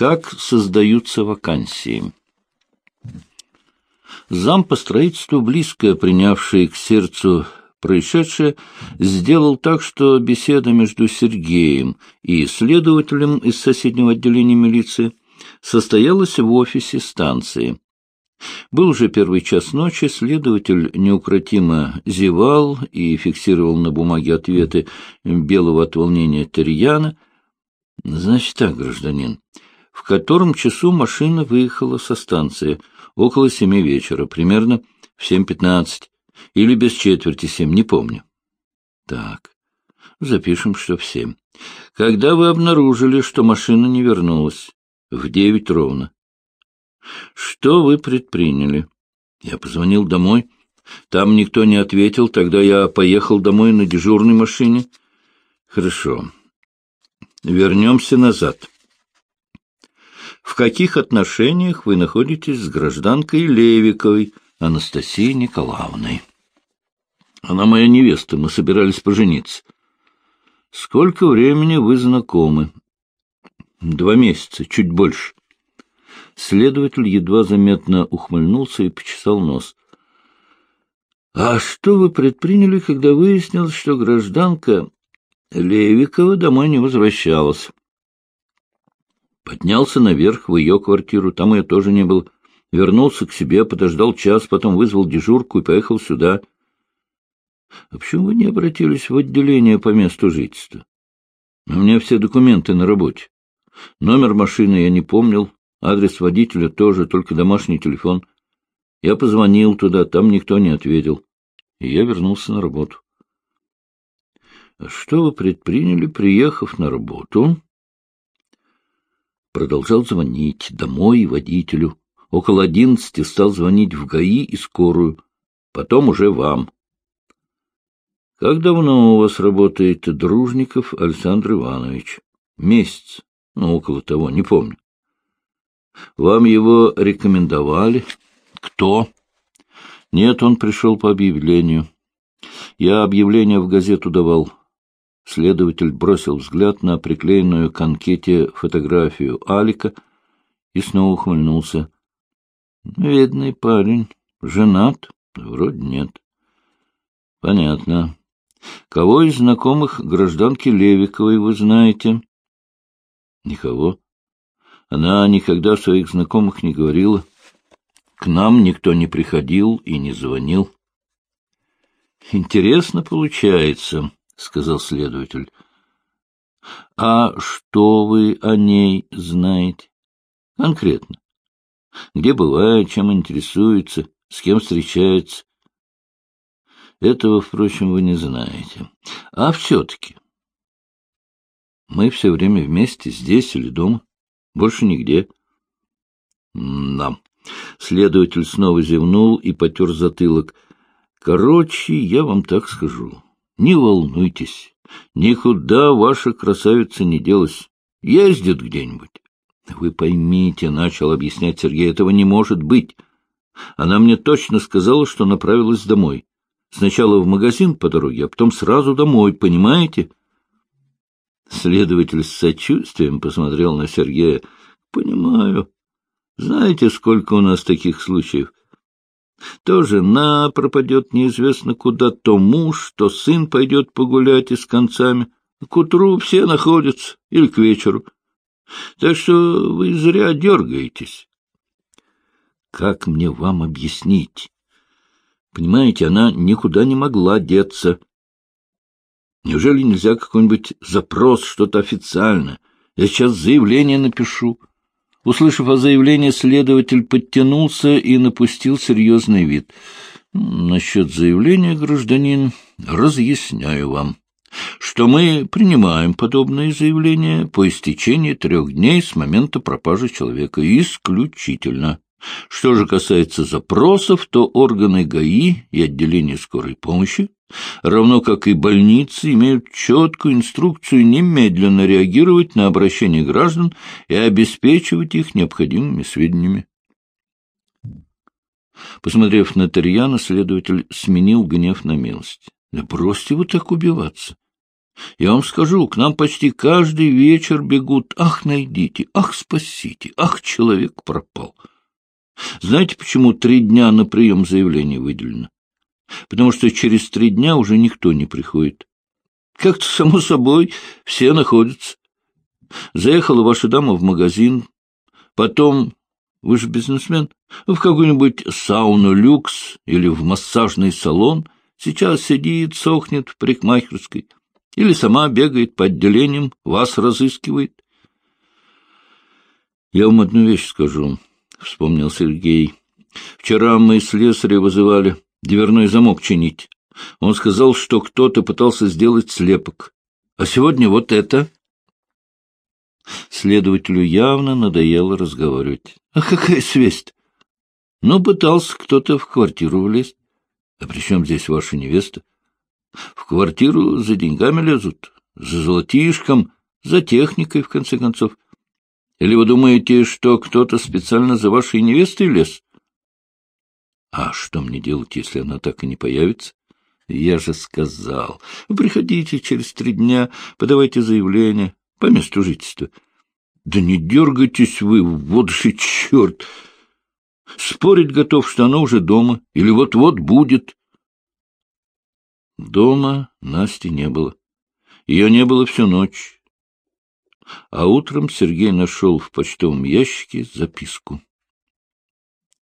Как создаются вакансии? Зам по строительству, близко принявший к сердцу происшедшее, сделал так, что беседа между Сергеем и следователем из соседнего отделения милиции состоялась в офисе станции. Был уже первый час ночи, следователь неукротимо зевал и фиксировал на бумаге ответы белого от волнения Терьяна. — Значит так, гражданин, в котором часу машина выехала со станции? Около семи вечера, примерно в семь пятнадцать. Или без четверти семь, не помню. Так, запишем, что в семь. Когда вы обнаружили, что машина не вернулась? В девять ровно. Что вы предприняли? Я позвонил домой. Там никто не ответил, тогда я поехал домой на дежурной машине. Хорошо. Вернемся назад. В каких отношениях вы находитесь с гражданкой Левиковой Анастасией Николаевной? Она моя невеста, мы собирались пожениться. Сколько времени вы знакомы? Два месяца, чуть больше. Следователь едва заметно ухмыльнулся и почесал нос. — А что вы предприняли, когда выяснилось, что гражданка Левикова домой не возвращалась? Поднялся наверх в ее квартиру, там ее тоже не было. Вернулся к себе, подождал час, потом вызвал дежурку и поехал сюда. — А почему вы не обратились в отделение по месту жительства? У меня все документы на работе. Номер машины я не помнил, адрес водителя тоже, только домашний телефон. Я позвонил туда, там никто не ответил. И я вернулся на работу. А что вы предприняли, приехав на работу? Продолжал звонить домой водителю. Около одиннадцати стал звонить в ГАИ и скорую. Потом уже вам. Как давно у вас работает Дружников Александр Иванович? Месяц. Ну, около того, не помню. Вам его рекомендовали? Кто? Нет, он пришел по объявлению. Я объявление в газету давал. Следователь бросил взгляд на приклеенную к анкете фотографию Алика и снова ухмыльнулся. Видный парень. Женат? Вроде нет. Понятно. Кого из знакомых гражданки Левиковой вы знаете? Никого. Она никогда своих знакомых не говорила. К нам никто не приходил и не звонил. — Интересно получается, — сказал следователь. — А что вы о ней знаете? Конкретно. Где бывает, чем интересуется, с кем встречается? Этого, впрочем, вы не знаете. А все-таки мы все время вместе, здесь или дома. Больше нигде. Да. Следователь снова зевнул и потер затылок. Короче, я вам так скажу. Не волнуйтесь. Никуда ваша красавица не делась. Ездит где-нибудь. Вы поймите, — начал объяснять Сергей, — этого не может быть. Она мне точно сказала, что направилась домой. Сначала в магазин по дороге, а потом сразу домой, понимаете? — Следователь с сочувствием посмотрел на Сергея. — Понимаю. Знаете, сколько у нас таких случаев? То жена пропадет неизвестно куда, то муж, то сын пойдет погулять и с концами. К утру все находятся, или к вечеру. Так что вы зря дергаетесь. Как мне вам объяснить? Понимаете, она никуда не могла деться. Неужели нельзя какой-нибудь запрос, что-то официальное? Я сейчас заявление напишу. Услышав о заявлении, следователь подтянулся и напустил серьезный вид. Насчет заявления, гражданин, разъясняю вам, что мы принимаем подобные заявления по истечении трех дней с момента пропажи человека исключительно. Что же касается запросов, то органы ГАИ и отделение скорой помощи равно как и больницы, имеют четкую инструкцию немедленно реагировать на обращение граждан и обеспечивать их необходимыми сведениями. Посмотрев на Тарьяна, следователь сменил гнев на милость. Да бросьте вы так убиваться. Я вам скажу, к нам почти каждый вечер бегут. Ах, найдите, ах, спасите, ах, человек пропал. Знаете, почему три дня на прием заявления выделено? Потому что через три дня уже никто не приходит. Как-то, само собой, все находятся. Заехала ваша дама в магазин, потом, вы же бизнесмен, в какую-нибудь сауну люкс или в массажный салон, сейчас сидит, сохнет в парикмахерской, или сама бегает по отделениям, вас разыскивает. Я вам одну вещь скажу, — вспомнил Сергей. Вчера мы слесаря вызывали дверной замок чинить. Он сказал, что кто-то пытался сделать слепок. А сегодня вот это... Следователю явно надоело разговаривать. А какая -то? Ну, пытался кто-то в квартиру влезть. А при чем здесь ваша невеста? В квартиру за деньгами лезут, за золотишком, за техникой, в конце концов. Или вы думаете, что кто-то специально за вашей невестой лез? А что мне делать, если она так и не появится? Я же сказал. Приходите через три дня, подавайте заявление по месту жительства. Да не дергайтесь вы, вот же черт! Спорить готов, что она уже дома, или вот-вот будет. Дома Насти не было. Ее не было всю ночь. А утром Сергей нашел в почтовом ящике записку.